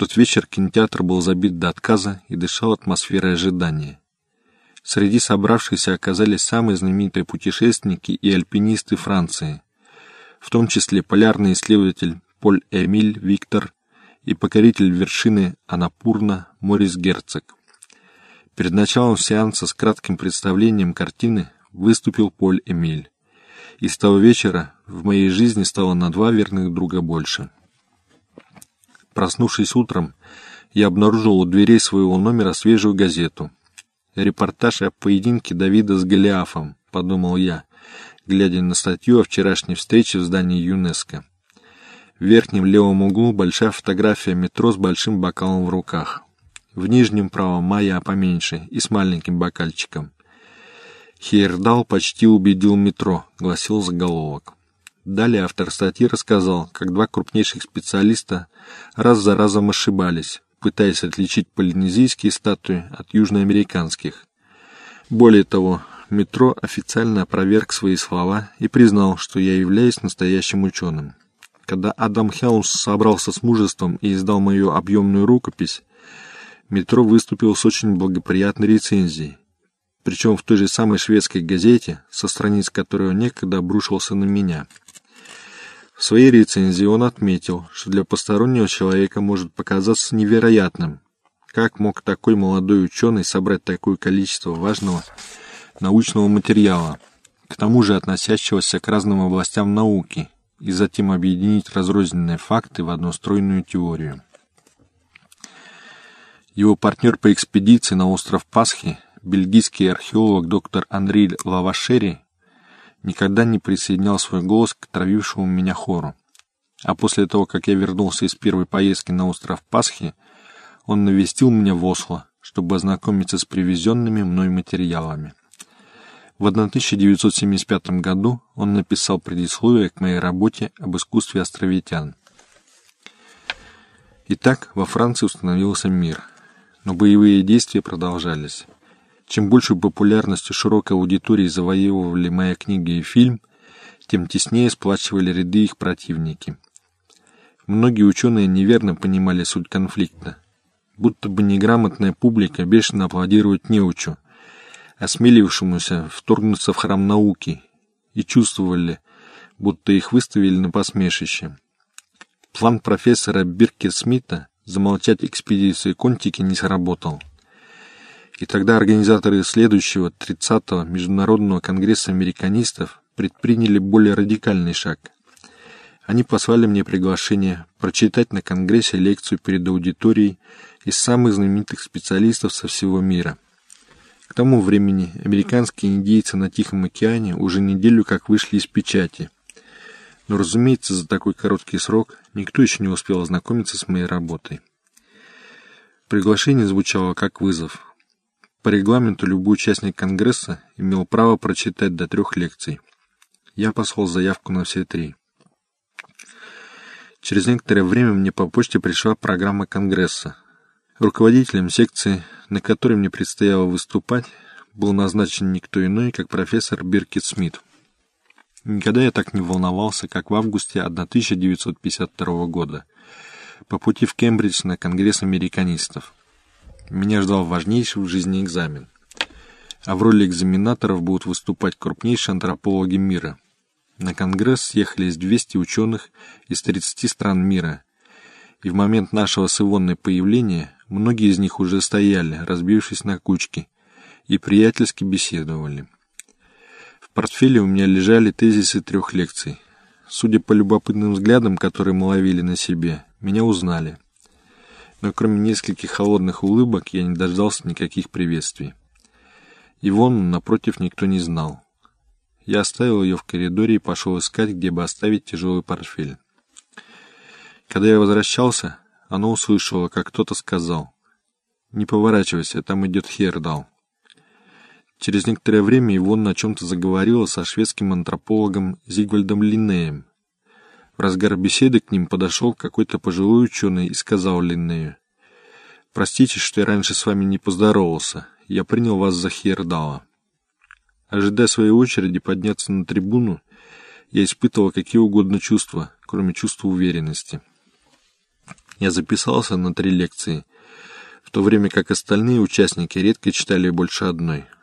тот вечер кинотеатр был забит до отказа и дышал атмосферой ожидания. Среди собравшихся оказались самые знаменитые путешественники и альпинисты Франции, в том числе полярный исследователь Поль Эмиль Виктор и покоритель вершины Анапурна Морис Герцог. Перед началом сеанса с кратким представлением картины выступил Поль Эмиль. И с того вечера в моей жизни стало на два верных друга больше. Проснувшись утром, я обнаружил у дверей своего номера свежую газету. «Репортаж о поединке Давида с Голиафом», — подумал я, глядя на статью о вчерашней встрече в здании ЮНЕСКО. В верхнем левом углу большая фотография метро с большим бокалом в руках. В нижнем правом моя поменьше и с маленьким бокальчиком. Хейердал почти убедил метро, гласил заголовок. Далее автор статьи рассказал, как два крупнейших специалиста раз за разом ошибались, пытаясь отличить полинезийские статуи от южноамериканских. Более того, метро официально опроверг свои слова и признал, что я являюсь настоящим ученым. Когда Адам Хелмс собрался с мужеством и издал мою объемную рукопись, метро выступил с очень благоприятной рецензией, причем в той же самой шведской газете, со страниц которой он некогда обрушился на меня – своей рецензии он отметил, что для постороннего человека может показаться невероятным, как мог такой молодой ученый собрать такое количество важного научного материала, к тому же относящегося к разным областям науки, и затем объединить разрозненные факты в одну стройную теорию. Его партнер по экспедиции на остров Пасхи, бельгийский археолог доктор Анри Лавашери, никогда не присоединял свой голос к травившему меня хору. А после того, как я вернулся из первой поездки на остров Пасхи, он навестил меня в Осло, чтобы ознакомиться с привезенными мной материалами. В 1975 году он написал предисловие к моей работе об искусстве островитян. Итак, во Франции установился мир, но боевые действия продолжались. Чем большую популярность у широкой аудитории завоевывали моя книга и фильм, тем теснее сплачивали ряды их противники. Многие ученые неверно понимали суть конфликта. Будто бы неграмотная публика бешено аплодирует неучу, осмелившемуся вторгнуться в храм науки, и чувствовали, будто их выставили на посмешище. План профессора Бирки Смита замолчать экспедиции Контики не сработал. И тогда организаторы следующего 30-го Международного конгресса американистов предприняли более радикальный шаг. Они послали мне приглашение прочитать на конгрессе лекцию перед аудиторией из самых знаменитых специалистов со всего мира. К тому времени американские индейцы на Тихом океане уже неделю как вышли из печати. Но, разумеется, за такой короткий срок никто еще не успел ознакомиться с моей работой. Приглашение звучало как вызов – по регламенту любой участник Конгресса имел право прочитать до трех лекций. Я послал заявку на все три. Через некоторое время мне по почте пришла программа Конгресса. Руководителем секции, на которой мне предстояло выступать, был назначен никто иной, как профессор Биркет Смит. Никогда я так не волновался, как в августе 1952 года, по пути в Кембридж на Конгресс американистов. Меня ждал важнейший в жизни экзамен. А в роли экзаменаторов будут выступать крупнейшие антропологи мира. На конгресс съехались 200 ученых из 30 стран мира. И в момент нашего с Ивонной появления многие из них уже стояли, разбившись на кучки, и приятельски беседовали. В портфеле у меня лежали тезисы трех лекций. Судя по любопытным взглядам, которые мы ловили на себе, меня узнали – но кроме нескольких холодных улыбок я не дождался никаких приветствий. Ивону, напротив, никто не знал. Я оставил ее в коридоре и пошел искать, где бы оставить тяжелый портфель. Когда я возвращался, она услышала, как кто-то сказал «Не поворачивайся, там идет Хердал». Через некоторое время Ивонна о чем-то заговорила со шведским антропологом Зигвальдом Линнеем, в разгар беседы к ним подошел какой-то пожилой ученый и сказал Линнею, «Простите, что я раньше с вами не поздоровался. Я принял вас за Хердала». Ожидая своей очереди подняться на трибуну, я испытывал какие угодно чувства, кроме чувства уверенности. Я записался на три лекции, в то время как остальные участники редко читали больше одной –